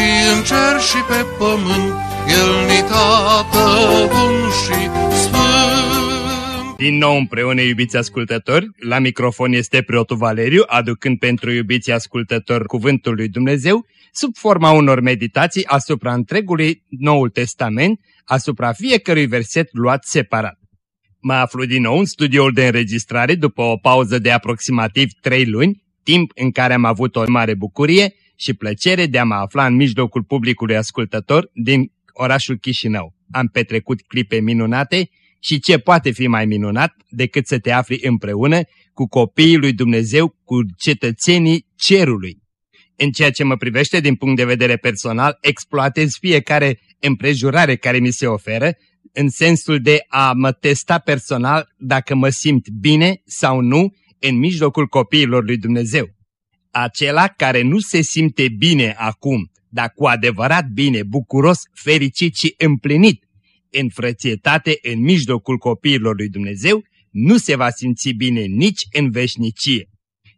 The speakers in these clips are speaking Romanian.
și în cer și pe pământ, El ni tată bun și sfânt. Din nou împreună, iubiți ascultători, la microfon este preotul Valeriu, aducând pentru iubiții ascultători cuvântul lui Dumnezeu, sub forma unor meditații asupra întregului Noul Testament, asupra fiecărui verset luat separat. Mă aflu din nou în studioul de înregistrare după o pauză de aproximativ trei luni, timp în care am avut o mare bucurie și plăcere de a mă afla în mijlocul publicului ascultător din orașul Chișinău. Am petrecut clipe minunate și ce poate fi mai minunat decât să te afli împreună cu copiii lui Dumnezeu, cu cetățenii cerului. În ceea ce mă privește din punct de vedere personal, exploatez fiecare împrejurare care mi se oferă, în sensul de a mă testa personal dacă mă simt bine sau nu în mijlocul copiilor lui Dumnezeu. Acela care nu se simte bine acum, dar cu adevărat bine, bucuros, fericit și împlinit în frățietate în mijlocul copiilor lui Dumnezeu, nu se va simți bine nici în veșnicie.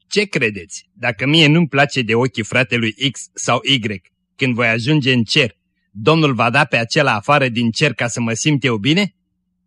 Ce credeți? Dacă mie nu-mi place de ochii fratelui X sau Y, când voi ajunge în cer, Domnul va da pe acela afară din cer ca să mă simt eu bine?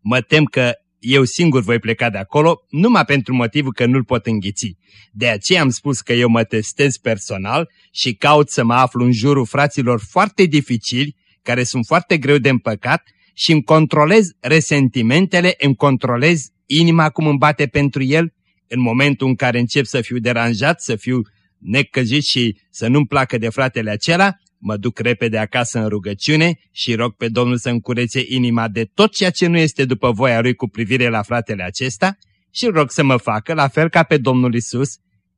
Mă tem că eu singur voi pleca de acolo, numai pentru motivul că nu-l pot înghiți. De aceea am spus că eu mă testez personal și caut să mă aflu în jurul fraților foarte dificili, care sunt foarte greu de împăcat și îmi controlez resentimentele, îmi controlez inima cum îmi bate pentru el, în momentul în care încep să fiu deranjat, să fiu necăjit și să nu-mi placă de fratele acela, mă duc repede acasă în rugăciune și rog pe Domnul să-mi curețe inima de tot ceea ce nu este după voia Lui cu privire la fratele acesta și rog să mă facă la fel ca pe Domnul Isus,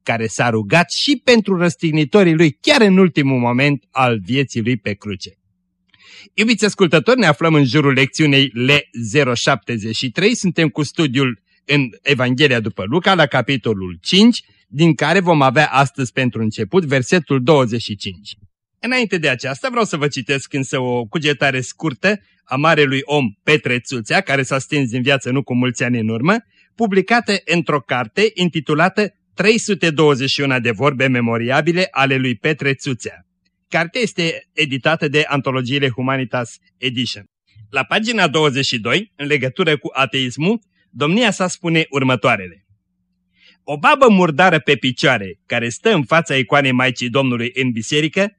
care s-a rugat și pentru răstignitorii Lui chiar în ultimul moment al vieții Lui pe cruce. Iubiți ascultători, ne aflăm în jurul lecțiunei L073, suntem cu studiul în Evanghelia după Luca, la capitolul 5, din care vom avea astăzi pentru început versetul 25. Înainte de aceasta vreau să vă citesc însă o cugetare scurtă a marelui om Petre Țuțea, care s-a stins din viață nu cu mulți ani în urmă, publicată într-o carte intitulată 321 de vorbe memoriabile ale lui Petre Țuțea. Cartea este editată de Antologiile Humanitas Edition. La pagina 22, în legătură cu ateismul, domnia sa spune următoarele. O babă murdară pe picioare, care stă în fața icoanei Maicii Domnului în biserică,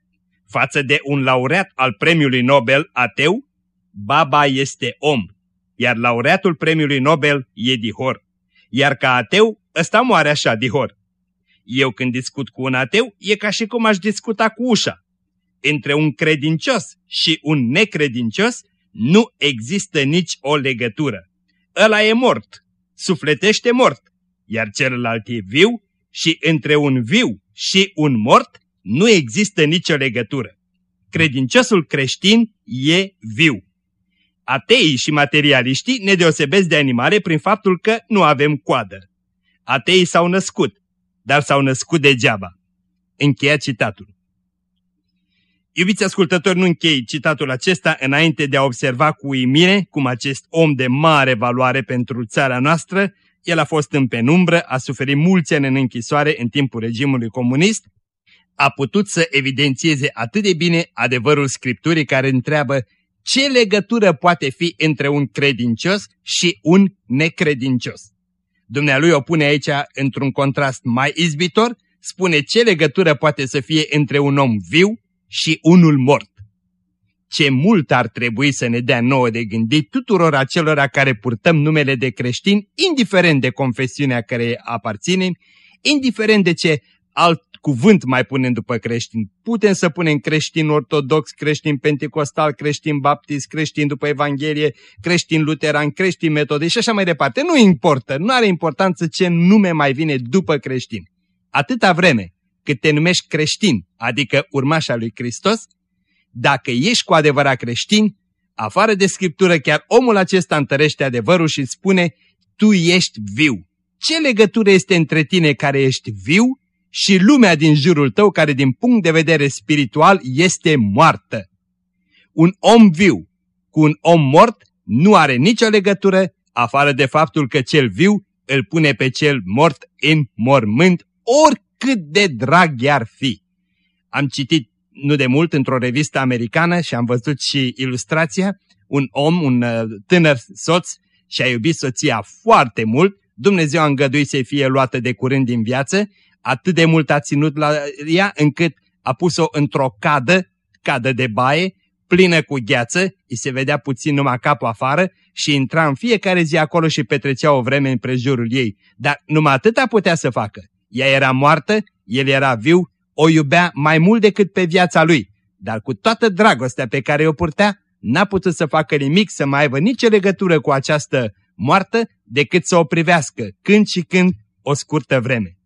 față de un laureat al premiului Nobel ateu, baba este om, iar laureatul premiului Nobel e dihor. Iar ca ateu, ăsta moare așa, dihor. Eu când discut cu un ateu, e ca și cum aș discuta cu ușa. Între un credincios și un necredincios nu există nici o legătură. Ăla e mort, sufletește mort, iar celălalt e viu și între un viu și un mort nu există nicio legătură. Credinciosul creștin e viu. Ateii și materialiștii ne deosebesc de animale prin faptul că nu avem coadă. Ateii s-au născut, dar s-au născut degeaba. Încheia citatul. Iubiți ascultători, nu închei citatul acesta înainte de a observa cu uimire cum acest om de mare valoare pentru țara noastră, el a fost în penumbră, a suferit mulți ani în închisoare în timpul regimului comunist, a putut să evidențieze atât de bine adevărul Scripturii care întreabă ce legătură poate fi între un credincios și un necredincios. Dumnealui o pune aici într-un contrast mai izbitor, spune ce legătură poate să fie între un om viu și unul mort. Ce mult ar trebui să ne dea nouă de gândit tuturor acelora care purtăm numele de creștini, indiferent de confesiunea care aparținem, indiferent de ce alt cuvânt mai punem după creștin. Putem să punem creștin ortodox, creștin pentecostal, creștin baptist, creștin după Evanghelie, creștin luteran, creștin metodist și așa mai departe. Nu importă, nu are importanță ce nume mai vine după creștin. Atâta vreme cât te numești creștin, adică urmașa lui Hristos, Dacă ești cu adevărat creștin, afară de Scriptură, chiar omul acesta întărește adevărul și spune, tu ești viu. Ce legătură este între tine care ești viu și lumea din jurul tău care din punct de vedere spiritual este moartă? Un om viu cu un om mort nu are nicio legătură, afară de faptul că cel viu îl pune pe cel mort în mormânt, oricât de drag i-ar fi. Am citit nu de mult într-o revistă americană și am văzut și ilustrația, un om, un uh, tânăr soț, și-a iubit soția foarte mult, Dumnezeu a îngăduit să fie luată de curând din viață, atât de mult a ținut la ea încât a pus-o într-o cadă, cadă de baie, plină cu gheață, îi se vedea puțin numai capul afară și intra în fiecare zi acolo și petrecea o vreme în prejurul ei. Dar numai atâta putea să facă. Ea era moartă, el era viu, o iubea mai mult decât pe viața lui, dar cu toată dragostea pe care o purtea, n-a putut să facă nimic să mai aibă nicio legătură cu această moartă decât să o privească când și când o scurtă vreme.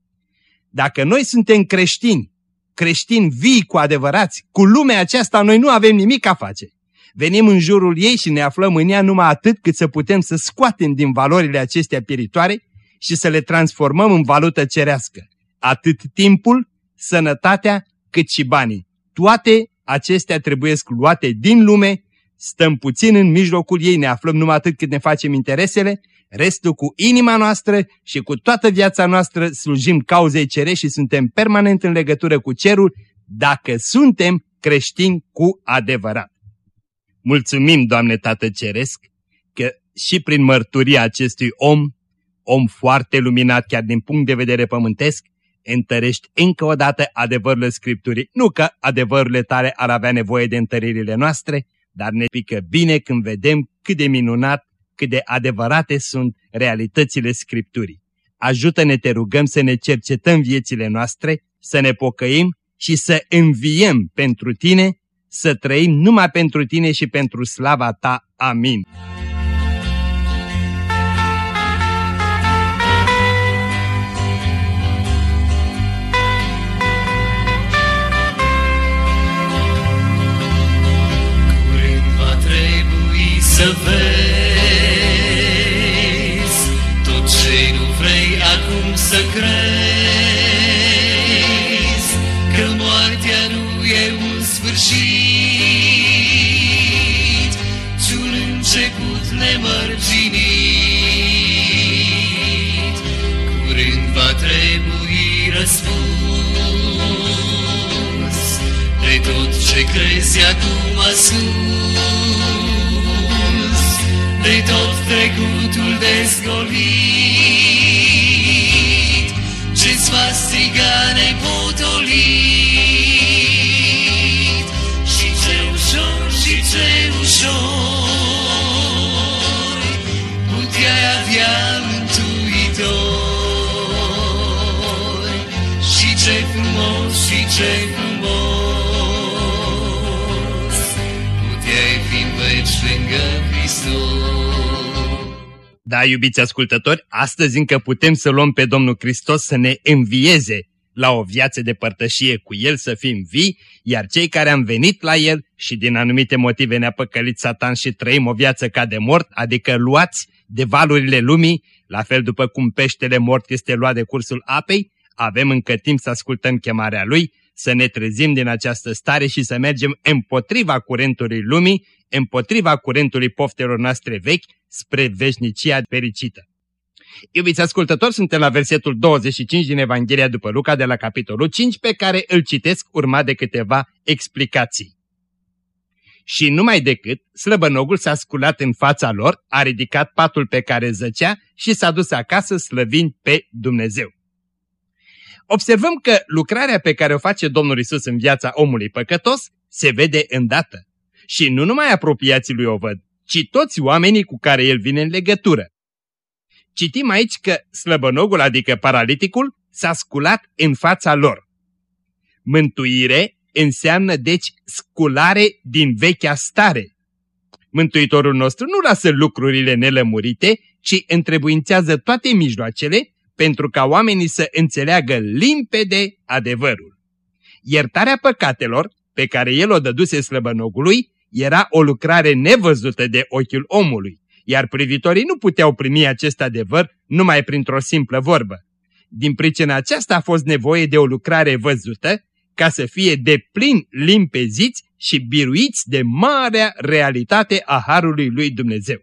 Dacă noi suntem creștini, creștini vii cu adevărați, cu lumea aceasta noi nu avem nimic a face. Venim în jurul ei și ne aflăm în ea numai atât cât să putem să scoatem din valorile acestea piritoare și să le transformăm în valută cerească. Atât timpul, sănătatea, cât și banii. Toate acestea trebuie luate din lume, stăm puțin în mijlocul ei, ne aflăm numai atât cât ne facem interesele, restul cu inima noastră și cu toată viața noastră slujim cauzei cerești și suntem permanent în legătură cu cerul dacă suntem creștini cu adevărat. Mulțumim, Doamne Tată Ceresc, că și prin mărturia acestui om, om foarte luminat chiar din punct de vedere pământesc, întărești încă o dată adevărurile Scripturii. Nu că adevărurile tale ar avea nevoie de întăririle noastre, dar ne pică bine când vedem cât de minunat, cât de adevărate sunt realitățile Scripturii. Ajută-ne, te rugăm, să ne cercetăm viețile noastre, să ne pocăim și să înviem pentru Tine, să trăim numai pentru Tine și pentru slava Ta. Amin. să vezi să crezi, că moartea nu e un sfârșit, ci un început nemărginit. Curând va trebui răspuns de tot ce crezi acum ascuns de tot trecutul dezgolit, ce-ți va striga nepotolit. Și ce ușor, și ce ușor, puteai avea mântuitor. Și ce frumos, și ce frumos, Da, iubiți ascultători, astăzi încă putem să luăm pe Domnul Hristos să ne învieze la o viață de părtășie cu El, să fim vii, iar cei care am venit la El și din anumite motive ne-a păcălit Satan și trăim o viață ca de mort, adică luați de valurile lumii, la fel după cum peștele mort este luat de cursul apei, avem încă timp să ascultăm chemarea Lui, să ne trezim din această stare și să mergem împotriva curentului lumii, împotriva curentului poftelor noastre vechi, spre veșnicia fericită. Iubiți ascultători, suntem la versetul 25 din Evanghelia după Luca de la capitolul 5, pe care îl citesc urma de câteva explicații. Și numai decât, slăbănogul s-a sculat în fața lor, a ridicat patul pe care zăcea și s-a dus acasă slăvind pe Dumnezeu. Observăm că lucrarea pe care o face Domnul Isus în viața omului păcătos se vede îndată. Și nu numai apropiații lui o văd, ci toți oamenii cu care el vine în legătură. Citim aici că slăbănogul, adică paraliticul, s-a sculat în fața lor. Mântuire înseamnă deci sculare din vechea stare. Mântuitorul nostru nu lasă lucrurile nelămurite, ci întrebuințează toate mijloacele pentru ca oamenii să înțeleagă limpede adevărul. Iertarea păcatelor pe care el o dăduse slăbănogului era o lucrare nevăzută de ochiul omului, iar privitorii nu puteau primi acest adevăr numai printr-o simplă vorbă. Din pricina aceasta a fost nevoie de o lucrare văzută ca să fie de plin limpeziți și biruiți de marea realitate a Harului lui Dumnezeu.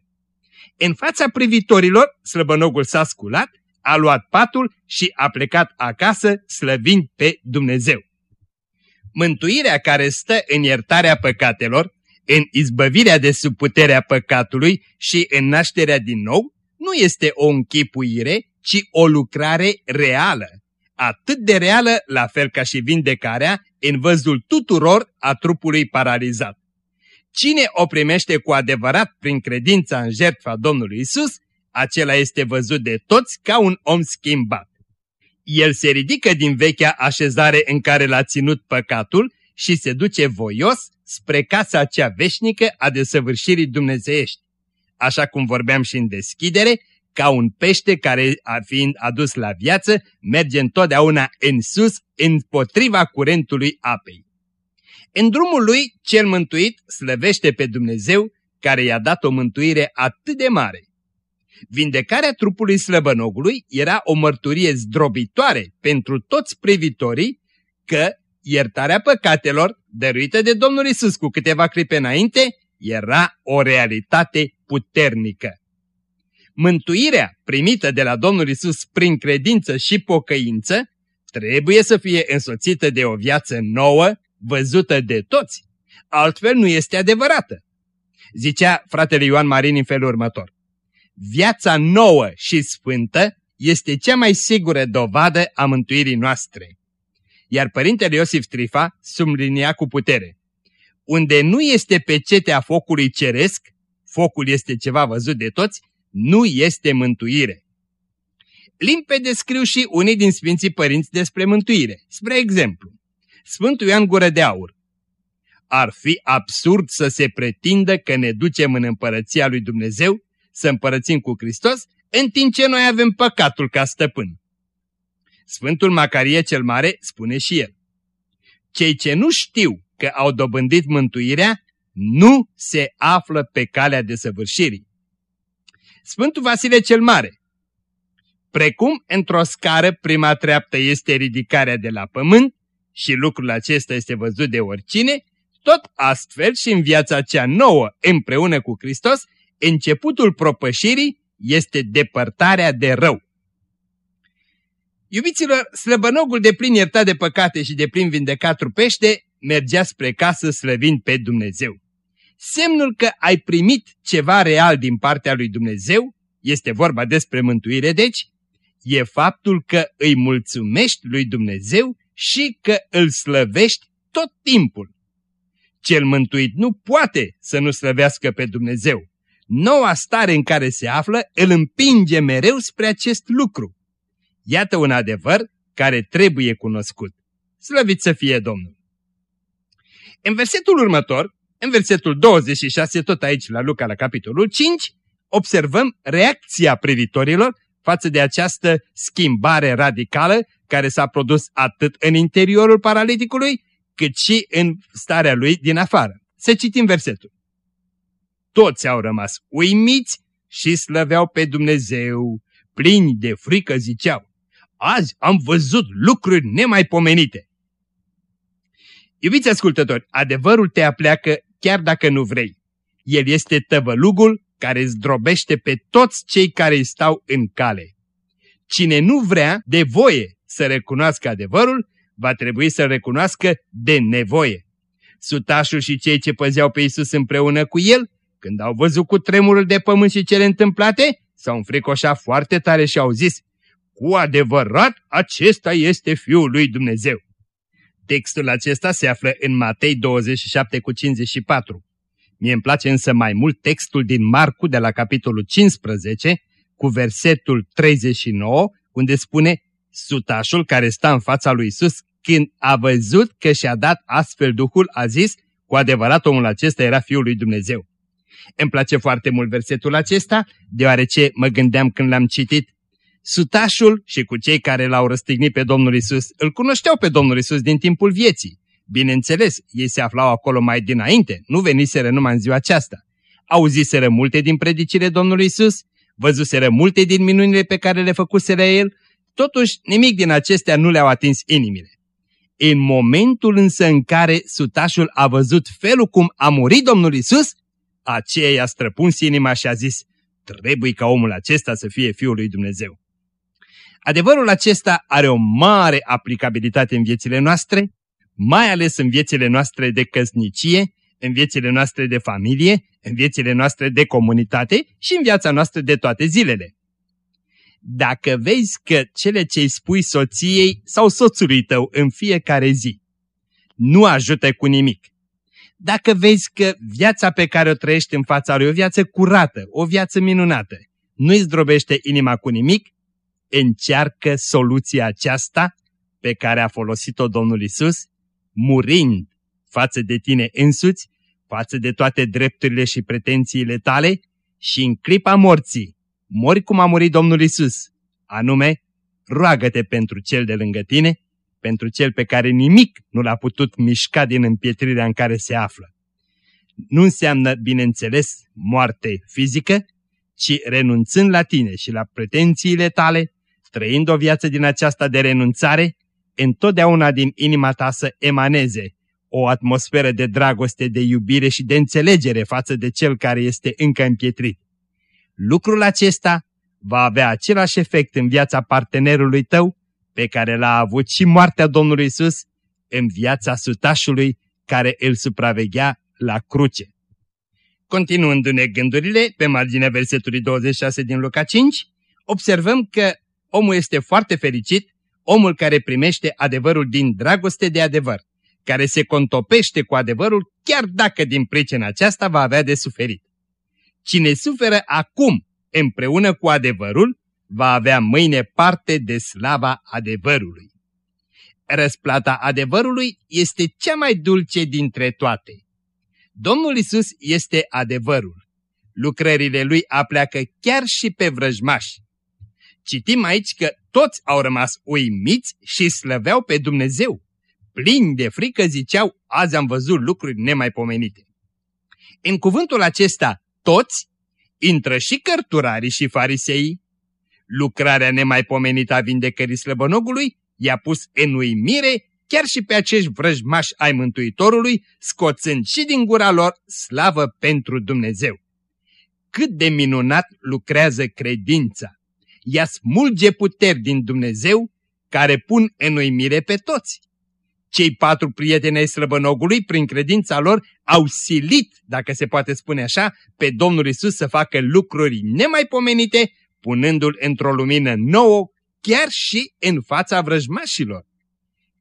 În fața privitorilor, slăbănogul s-a sculat, a luat patul și a plecat acasă slăvind pe Dumnezeu. Mântuirea care stă în iertarea păcatelor, în izbăvirea de sub puterea păcatului și în nașterea din nou, nu este o închipuire, ci o lucrare reală. Atât de reală, la fel ca și vindecarea, în văzul tuturor a trupului paralizat. Cine o primește cu adevărat prin credința în jertfa Domnului Isus, acela este văzut de toți ca un om schimbat. El se ridică din vechea așezare în care l-a ținut păcatul și se duce voios spre casa cea veșnică a desăvârșirii dumnezeiești. Așa cum vorbeam și în deschidere, ca un pește care, fiind adus la viață, merge întotdeauna în sus, împotriva curentului apei. În drumul lui, cel mântuit slăvește pe Dumnezeu, care i-a dat o mântuire atât de mare. Vindecarea trupului slăbănogului era o mărturie zdrobitoare pentru toți privitorii că iertarea păcatelor, dăruită de Domnul Isus cu câteva clipe înainte, era o realitate puternică. Mântuirea primită de la Domnul Isus prin credință și pocăință trebuie să fie însoțită de o viață nouă, văzută de toți. Altfel nu este adevărată. Zicea fratele Ioan Marin în felul următor. Viața nouă și sfântă este cea mai sigură dovadă a mântuirii noastre. Iar părintele Iosif Trifa sublinia cu putere. Unde nu este pecetea focului ceresc, focul este ceva văzut de toți, nu este mântuire. Limpede scriu și unii din Sfinții Părinți despre mântuire. Spre exemplu, Sfântul Ioan Gură de Aur. Ar fi absurd să se pretindă că ne ducem în împărăția lui Dumnezeu, să împărățim cu Hristos, în timp ce noi avem păcatul ca stăpân. Sfântul Macarie cel Mare spune și el. Cei ce nu știu că au dobândit mântuirea, nu se află pe calea de săvârșirii. Sfântul Vasile cel Mare. Precum într-o scară prima treaptă este ridicarea de la pământ și lucrul acesta este văzut de oricine, tot astfel și în viața cea nouă împreună cu Hristos, începutul propășirii este depărtarea de rău. Iubiților, slăbănogul de plin iertat de păcate și de plin vindecat trupește mergea spre casă slăvind pe Dumnezeu. Semnul că ai primit ceva real din partea lui Dumnezeu, este vorba despre mântuire deci, e faptul că îi mulțumești lui Dumnezeu și că îl slăvești tot timpul. Cel mântuit nu poate să nu slăvească pe Dumnezeu. Noua stare în care se află îl împinge mereu spre acest lucru. Iată un adevăr care trebuie cunoscut. Slăvit să fie Domnul! În versetul următor, în versetul 26, tot aici la Luca, la capitolul 5, observăm reacția privitorilor față de această schimbare radicală care s-a produs atât în interiorul paraliticului, cât și în starea lui din afară. Să citim versetul. Toți au rămas uimiți și slăveau pe Dumnezeu, plini de frică ziceau, azi am văzut lucruri nemaipomenite. Iubiți ascultători, adevărul te apleacă chiar dacă nu vrei. El este tăvălugul care zdrobește pe toți cei care îi stau în cale. Cine nu vrea de voie să recunoască adevărul, va trebui să recunoască de nevoie. Sutașul și cei ce păzeau pe Isus împreună cu el, când au văzut cu tremurul de pământ și cele întâmplate, s-au înfricoșat foarte tare și au zis, cu adevărat acesta este Fiul lui Dumnezeu. Textul acesta se află în Matei 27 cu 54. Mie îmi place însă mai mult textul din Marcu de la capitolul 15 cu versetul 39 unde spune Sutașul care sta în fața lui Isus când a văzut că și-a dat astfel Duhul a zis cu adevărat omul acesta era Fiul lui Dumnezeu. Îmi place foarte mult versetul acesta deoarece mă gândeam când l-am citit Sutașul și cu cei care l-au răstignit pe Domnul Isus îl cunoșteau pe Domnul Isus din timpul vieții. Bineînțeles, ei se aflau acolo mai dinainte, nu veniseră numai în ziua aceasta. Auziseră multe din predicile Domnului Isus, văzuseră multe din minunile pe care le făcuseră el, totuși nimic din acestea nu le-au atins inimile. În momentul însă în care sutașul a văzut felul cum a murit Domnul Isus, aceea i-a străpuns inima și a zis, trebuie ca omul acesta să fie Fiul lui Dumnezeu. Adevărul acesta are o mare aplicabilitate în viețile noastre, mai ales în viețile noastre de căsnicie, în viețile noastre de familie, în viețile noastre de comunitate și în viața noastră de toate zilele. Dacă vezi că cele ce îi spui soției sau soțului tău în fiecare zi nu ajută cu nimic, dacă vezi că viața pe care o trăiești în fața lui, o viață curată, o viață minunată, nu-i zdrobește inima cu nimic, încearcă soluția aceasta pe care a folosit-o Domnul Isus, murind față de tine însuți, față de toate drepturile și pretențiile tale și în clipa morții, mori cum a murit Domnul Isus, anume, roagă-te pentru cel de lângă tine, pentru cel pe care nimic nu l-a putut mișca din împietrirea în care se află. Nu înseamnă, bineînțeles, moarte fizică, ci renunțând la tine și la pretențiile tale, trăind o viață din aceasta de renunțare, întotdeauna din inima ta să emaneze o atmosferă de dragoste, de iubire și de înțelegere față de cel care este încă împietrit. Lucrul acesta va avea același efect în viața partenerului tău pe care l-a avut și moartea Domnului Isus în viața sutașului care îl supraveghea la cruce. Continuându-ne gândurile pe marginea versetului 26 din Luca 5, observăm că omul este foarte fericit, omul care primește adevărul din dragoste de adevăr, care se contopește cu adevărul chiar dacă din pricina aceasta va avea de suferit. Cine suferă acum împreună cu adevărul, va avea mâine parte de slava adevărului. Răsplata adevărului este cea mai dulce dintre toate. Domnul Isus este adevărul. Lucrările lui apleacă chiar și pe vrăjmași. Citim aici că toți au rămas uimiți și slăveau pe Dumnezeu. Plini de frică ziceau, azi am văzut lucruri nemaipomenite. În cuvântul acesta, toți, intră și cărturarii și fariseii. Lucrarea nemaipomenită a vindecării slăbănogului i-a pus în uimire chiar și pe acești vrăjmași ai Mântuitorului, scoțând și din gura lor slavă pentru Dumnezeu. Cât de minunat lucrează credința! Ea smulge puteri din Dumnezeu care pun în uimire pe toți. Cei patru prieteni ai slăbănogului, prin credința lor, au silit, dacă se poate spune așa, pe Domnul Isus să facă lucruri nemaipomenite, punându-l într-o lumină nouă, chiar și în fața vrăjmașilor.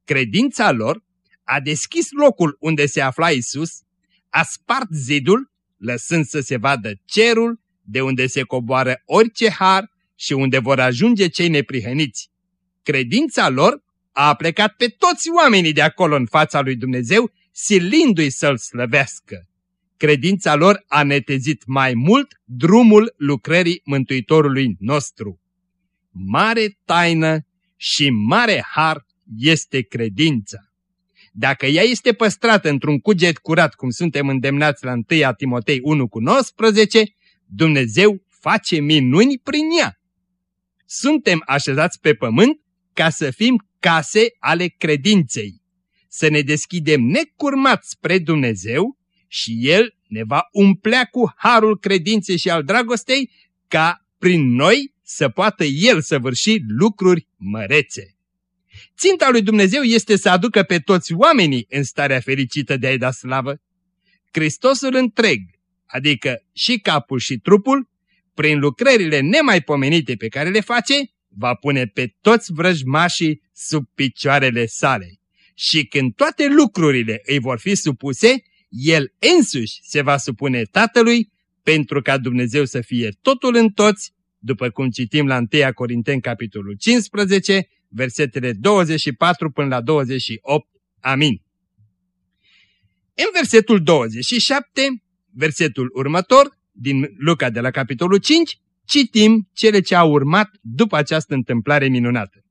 Credința lor a deschis locul unde se afla Isus, a spart zidul, lăsând să se vadă cerul, de unde se coboară orice har și unde vor ajunge cei neprihăniți. Credința lor a plecat pe toți oamenii de acolo în fața lui Dumnezeu, silindu-i să-L slăvească. Credința lor a netezit mai mult drumul lucrării Mântuitorului nostru. Mare taină și mare har este credința. Dacă ea este păstrată într-un cuget curat, cum suntem îndemnați la 1 Timotei 1 cu 19, Dumnezeu face minuni prin ea. Suntem așezați pe pământ ca să fim case ale credinței, să ne deschidem necurmat spre Dumnezeu și El ne va umplea cu harul credinței și al dragostei ca prin noi să poată El săvârși lucruri mărețe. Ținta lui Dumnezeu este să aducă pe toți oamenii în starea fericită de a-i da slavă. Hristosul întreg, adică și capul și trupul, prin lucrările nemaipomenite pe care le face, va pune pe toți vrăjmașii sub picioarele sale. Și când toate lucrurile îi vor fi supuse, el însuși se va supune Tatălui pentru ca Dumnezeu să fie totul în toți, după cum citim la 1 Corinteni capitolul 15, versetele 24 până la 28. Amin. În versetul 27, versetul următor, din Luca de la capitolul 5, citim cele ce au urmat după această întâmplare minunată.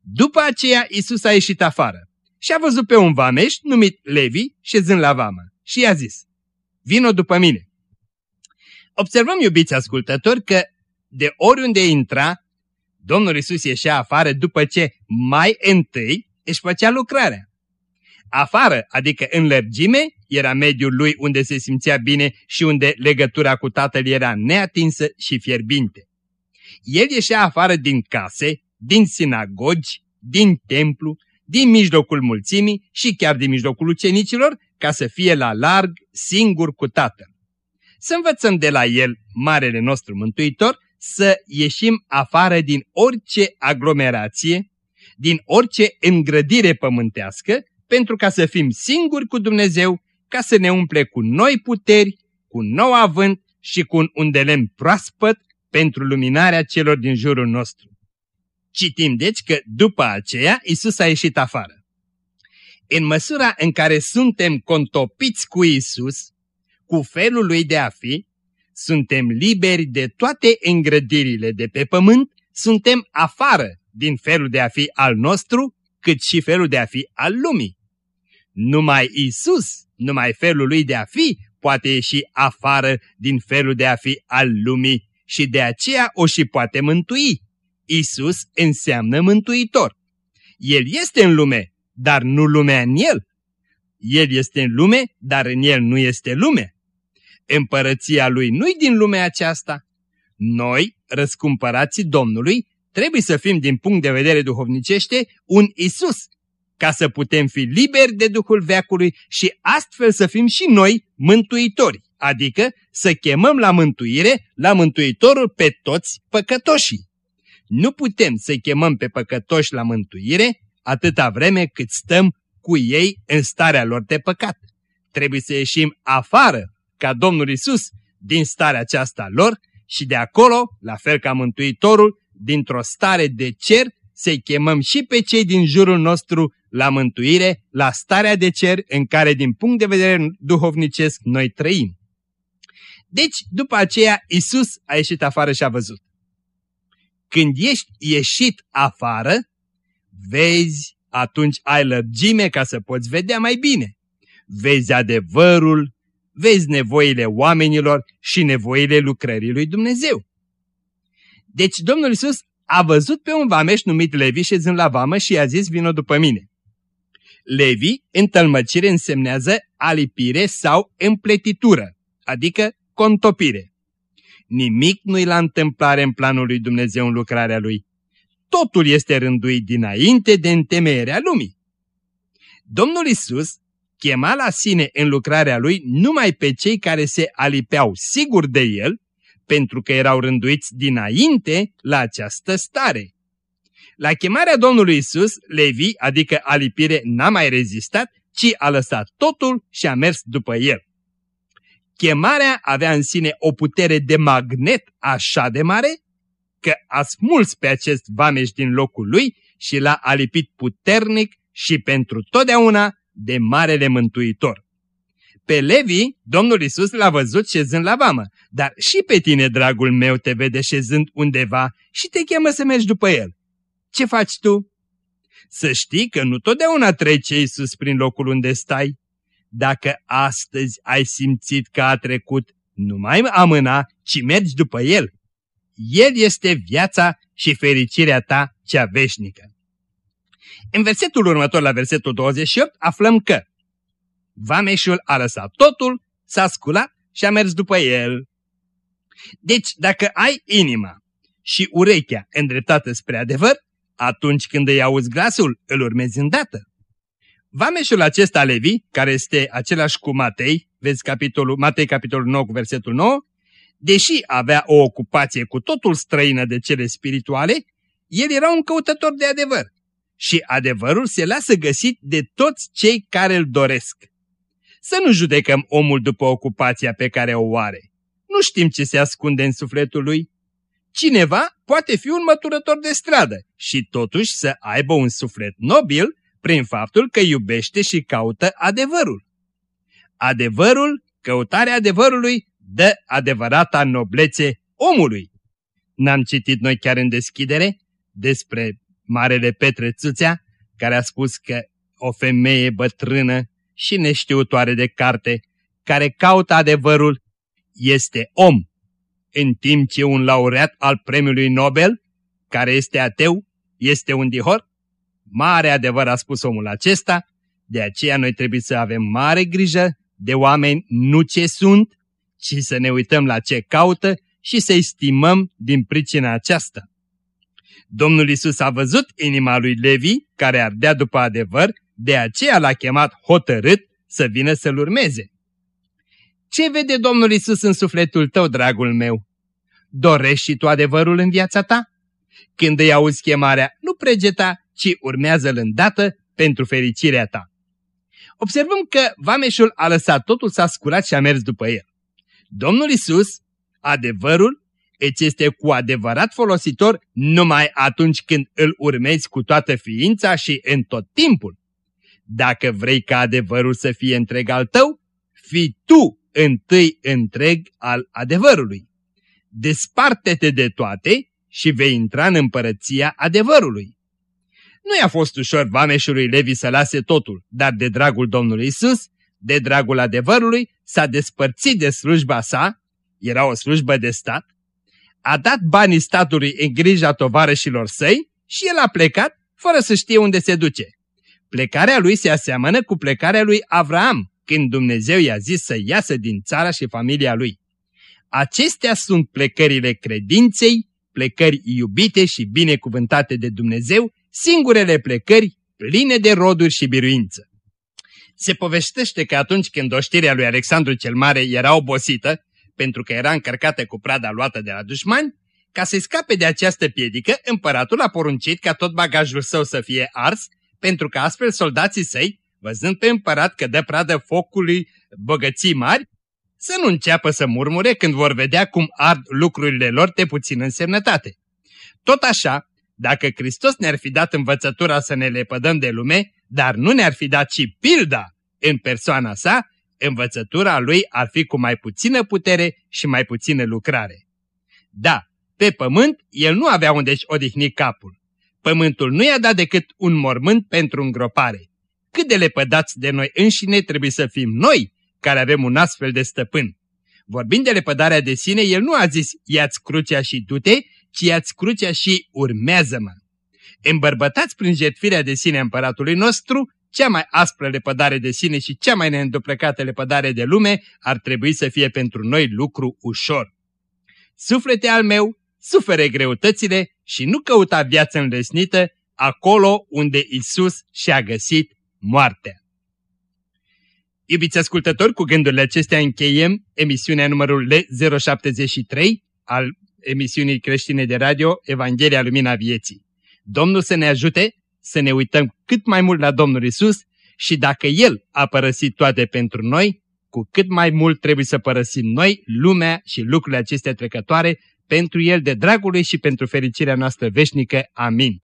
După aceea Isus a ieșit afară și a văzut pe un vameș numit Levi șezând la vamă și i-a zis, vino după mine. Observăm, iubiți ascultători, că de oriunde intra, Domnul Isus ieșea afară după ce mai întâi își făcea lucrarea. Afară, adică în lărgime, era mediul lui unde se simțea bine și unde legătura cu tatăl era neatinsă și fierbinte. El ieșea afară din case, din sinagogi, din templu, din mijlocul mulțimii și chiar din mijlocul ucenicilor, ca să fie la larg, singur cu tatăl. Să învățăm de la el, Marele nostru Mântuitor, să ieșim afară din orice aglomerație, din orice îngrădire pământească, pentru ca să fim singuri cu Dumnezeu, ca să ne umple cu noi puteri, cu nou avânt și cu un undelem proaspăt pentru luminarea celor din jurul nostru. Citim deci că după aceea Isus a ieșit afară. În măsura în care suntem contopiți cu Isus, cu felul lui de a fi, suntem liberi de toate îngrădirile de pe pământ, suntem afară din felul de a fi al nostru, cât și felul de a fi al lumii. Numai Isus, numai felul lui de a fi, poate ieși afară din felul de a fi al lumii și de aceea o și poate mântui. Isus înseamnă mântuitor. El este în lume, dar nu lumea în el. El este în lume, dar în el nu este lume. Împărăția lui nu-i din lumea aceasta. Noi, răscumpărații Domnului, trebuie să fim din punct de vedere duhovnicește un Isus, ca să putem fi liberi de Duhul Veacului și astfel să fim și noi mântuitori, adică să chemăm la mântuire, la mântuitorul pe toți păcătoșii. Nu putem să chemăm pe păcătoși la mântuire atâta vreme cât stăm cu ei în starea lor de păcat. Trebuie să ieșim afară, ca Domnul Isus, din starea aceasta lor și de acolo, la fel ca Mântuitorul, dintr-o stare de cer, să-i chemăm și pe cei din jurul nostru la mântuire, la starea de cer în care din punct de vedere duhovnicesc noi trăim. Deci, după aceea, Isus a ieșit afară și a văzut. Când ești ieșit afară, vezi, atunci ai lărgime ca să poți vedea mai bine. Vezi adevărul, vezi nevoile oamenilor și nevoile lucrării lui Dumnezeu. Deci Domnul Isus a văzut pe un vameș numit Levi șezând la vamă și i-a zis vino după mine. Levi, în tălmăcire, însemnează alipire sau împletitură, adică contopire. Nimic nu-i la întâmplare în planul lui Dumnezeu în lucrarea lui. Totul este rânduit dinainte de întemeierea lumii. Domnul Isus chema la sine în lucrarea lui numai pe cei care se alipeau sigur de el, pentru că erau rânduiți dinainte la această stare. La chemarea Domnului Isus, Levi, adică alipire, n-a mai rezistat, ci a lăsat totul și a mers după el. Chemarea avea în sine o putere de magnet așa de mare, că a smuls pe acest vameș din locul lui și l-a alipit puternic și pentru totdeauna de Marele Mântuitor. Pe Levi, Domnul Isus l-a văzut șezând la vamă, dar și pe tine, dragul meu, te vede șezând undeva și te cheamă să mergi după el. Ce faci tu? Să știi că nu totdeauna trece Isus prin locul unde stai. Dacă astăzi ai simțit că a trecut, nu mai amâna, ci mergi după El. El este viața și fericirea ta cea veșnică. În versetul următor, la versetul 28, aflăm că Vameșul a lăsat totul, s-a sculat și a mers după el. Deci, dacă ai inima și urechea îndreptată spre adevăr, atunci când îi auzi glasul, îl urmezi îndată. Vameșul acesta Levi, care este același cu Matei, vezi capitolul, Matei capitolul 9 cu versetul 9, deși avea o ocupație cu totul străină de cele spirituale, el era un căutător de adevăr. Și adevărul se lasă găsit de toți cei care îl doresc. Să nu judecăm omul după ocupația pe care o are. Nu știm ce se ascunde în sufletul lui. Cineva poate fi un măturător de stradă și totuși să aibă un suflet nobil prin faptul că iubește și caută adevărul. Adevărul, căutarea adevărului, dă adevărata noblețe omului. N-am citit noi chiar în deschidere despre Marele Petre Țuțea, care a spus că o femeie bătrână și neștiutoare de carte, care caută adevărul, este om, în timp ce un laureat al premiului Nobel, care este ateu, este un dihor? Mare adevăr a spus omul acesta, de aceea noi trebuie să avem mare grijă de oameni nu ce sunt, ci să ne uităm la ce caută și să-i stimăm din pricina aceasta. Domnul Isus a văzut inima lui Levi, care ardea după adevăr, de aceea l-a chemat hotărât să vină să-l urmeze. Ce vede Domnul Isus în sufletul tău, dragul meu? Dorești și tu adevărul în viața ta? Când îi auzi chemarea, nu pregeta, ci urmează-l îndată pentru fericirea ta. Observăm că vameșul a lăsat totul, s-a sculat și a mers după el. Domnul Isus, adevărul, îți este cu adevărat folositor numai atunci când îl urmezi cu toată ființa și în tot timpul. Dacă vrei ca adevărul să fie întreg al tău, fii tu întâi întreg al adevărului. Desparte-te de toate și vei intra în împărăția adevărului. Nu i-a fost ușor vameșului Levi să lase totul, dar de dragul Domnului Isus, de dragul adevărului, s-a despărțit de slujba sa, era o slujbă de stat, a dat banii statului în grija tovarășilor săi și el a plecat fără să știe unde se duce. Plecarea lui se aseamănă cu plecarea lui Avraam, când Dumnezeu i-a zis să iasă din țara și familia lui. Acestea sunt plecările credinței, plecări iubite și binecuvântate de Dumnezeu, singurele plecări pline de roduri și biruință. Se povestește că atunci când oștirea lui Alexandru cel Mare era obosită, pentru că era încărcată cu prada luată de la dușmani, ca să scape de această piedică, împăratul a poruncit ca tot bagajul său să fie ars, pentru că astfel soldații săi, văzând pe împărat că dă pradă focului bogății mari, să nu înceapă să murmure când vor vedea cum ard lucrurile lor de puțin însemnătate. Tot așa, dacă Hristos ne-ar fi dat învățătura să ne lepădăm de lume, dar nu ne-ar fi dat și pilda în persoana sa, învățătura lui ar fi cu mai puțină putere și mai puțină lucrare. Da, pe pământ el nu avea unde-și odihni capul. Pământul nu i-a dat decât un mormânt pentru îngropare. Cât de lepădați de noi înșine trebuie să fim noi care avem un astfel de stăpân. Vorbind de lepădarea de sine, el nu a zis ia-ți crucea și du-te, ci ia-ți crucea și urmează-mă. Îmbărbătați prin jertfirea de sine împăratului nostru, cea mai aspră lepădare de sine și cea mai neînduplecată lepădare de lume ar trebui să fie pentru noi lucru ușor. Suflete al meu, sufere greutățile și nu căuta viață înlesnită acolo unde Isus și-a găsit moartea. Iubiți ascultători, cu gândurile acestea încheiem emisiunea numărul L073 al emisiunii creștine de radio Evanghelia Lumina Vieții. Domnul să ne ajute să ne uităm cât mai mult la Domnul Isus și dacă El a părăsit toate pentru noi, cu cât mai mult trebuie să părăsim noi lumea și lucrurile acestea trecătoare pentru El de dragului și pentru fericirea noastră veșnică. Amin.